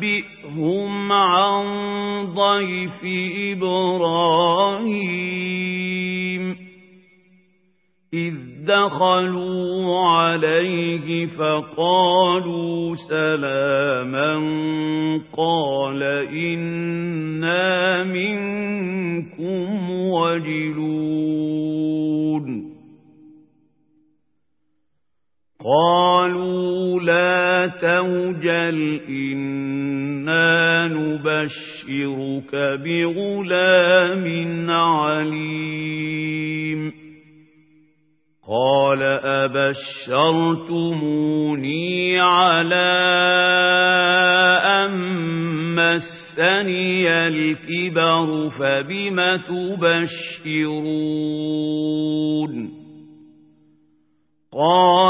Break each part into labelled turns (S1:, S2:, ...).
S1: ونبئهم عن ضيف إبراهيم إذ دخلوا عليه فقالوا سلاما قال إنا منكم وجلون قالوا لا توجل إنا نبشرك بغلام عليم. قال أبشرتموني على أن مسني الكبر فبم تبشرون؟ قالوا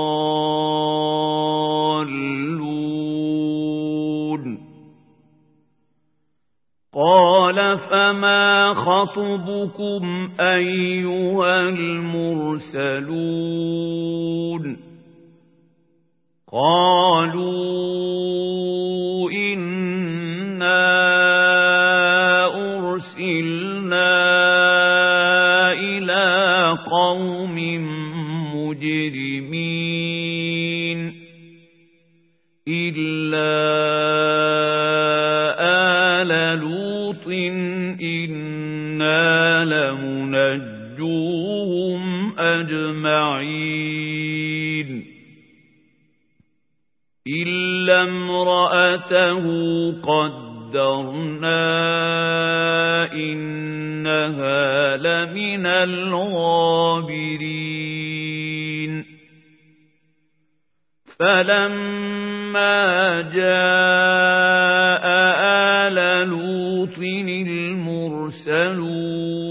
S1: قال فما خطبكم أيها المرسلون قالوا لمنجوهم أجمعين إلا امرأته قدرنا إنها لمن الغابرين فلما جاء آل لوط المرسلون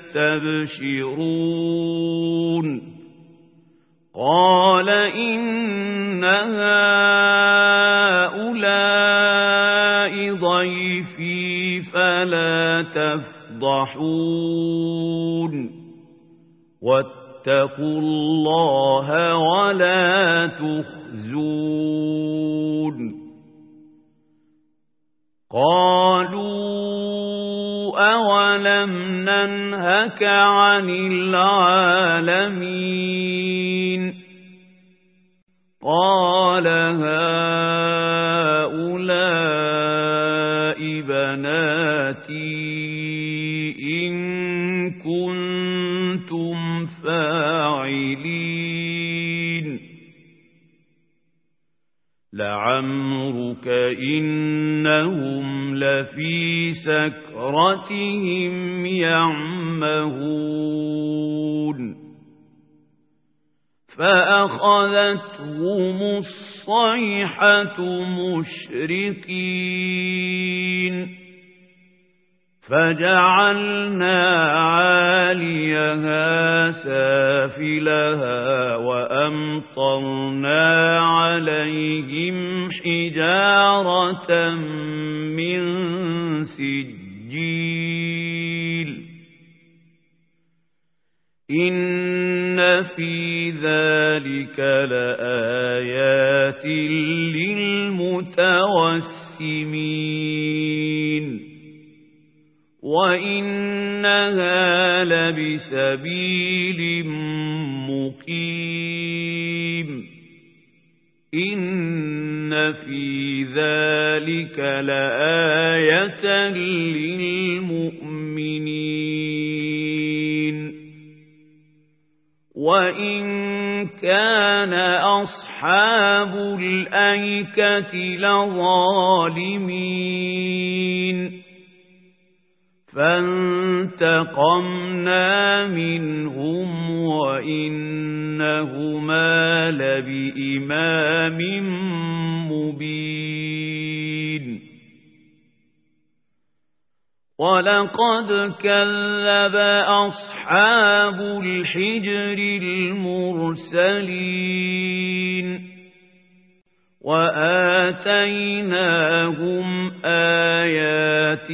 S1: يستبشرون قال إن هؤلاء ضيفي فلا تفضحون. واتقوا الله ولا تخزون. قالوا أولم ننهك عن العالمين قال هؤلاء بناتي إن كنتم فاعلين لعمرك إنهم لفي سكرتهم يعمهون. فأخذتهم الصيحة مشرقين. فجعلنا عاليها سافلها وأمطرنا عليهم حجارة من سجيل. إن في ذلك لآيات للمتوسمين. وإنها لبسبيل مقيم إن في ذلك لآية للمؤمنين وإن كان أصحاب الأيكة لظالمين فانتقمنا منهم وإنهما لبإمام مبين. ولقد كذب أصحاب الحجر المرسلين. وآتيناهم آياتنا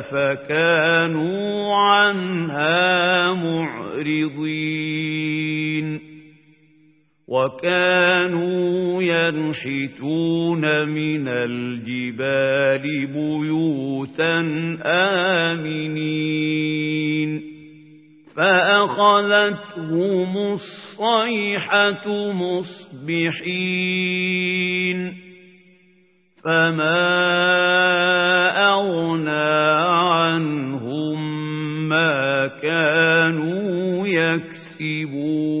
S1: فكانوا عنها معرضين. وكانوا ينحتون من الجبال بيوتا آمنين. فأخذتهم الصيحة مصبحين. فما أغنى عنهم ما كانوا يكسبون.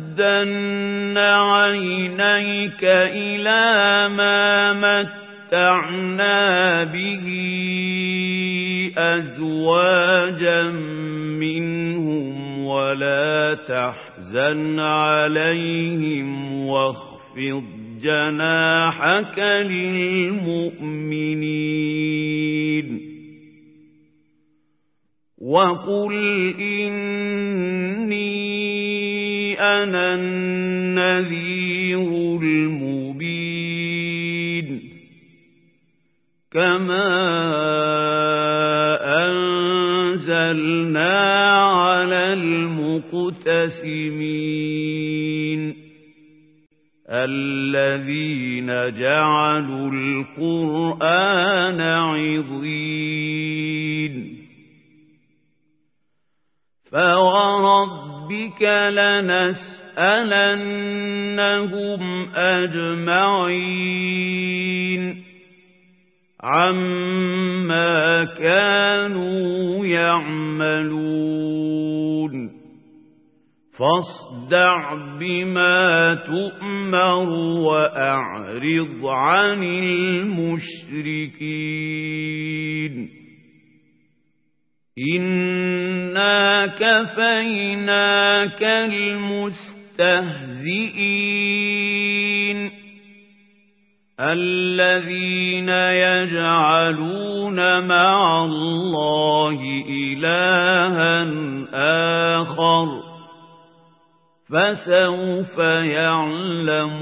S1: تمدن عينيك إلى ما متعنا به أزواجا منهم ولا تحزن عليهم واخفض جناحك للمؤمنين وقل إني أنا النذير المبين. كما أنزلنا على المقتسمين. الذين جعلوا القرآن عظيم فوربك لنسألنهم أجمعين عما كانوا يعملون فاصدع بما تؤمر وأعرض عن المشركين إنا كفيناك المستهزئين. الذين يجعلون مع الله إلها آخر. فسوف يعلمون.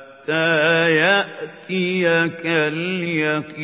S1: حتى يأتيك اليقين.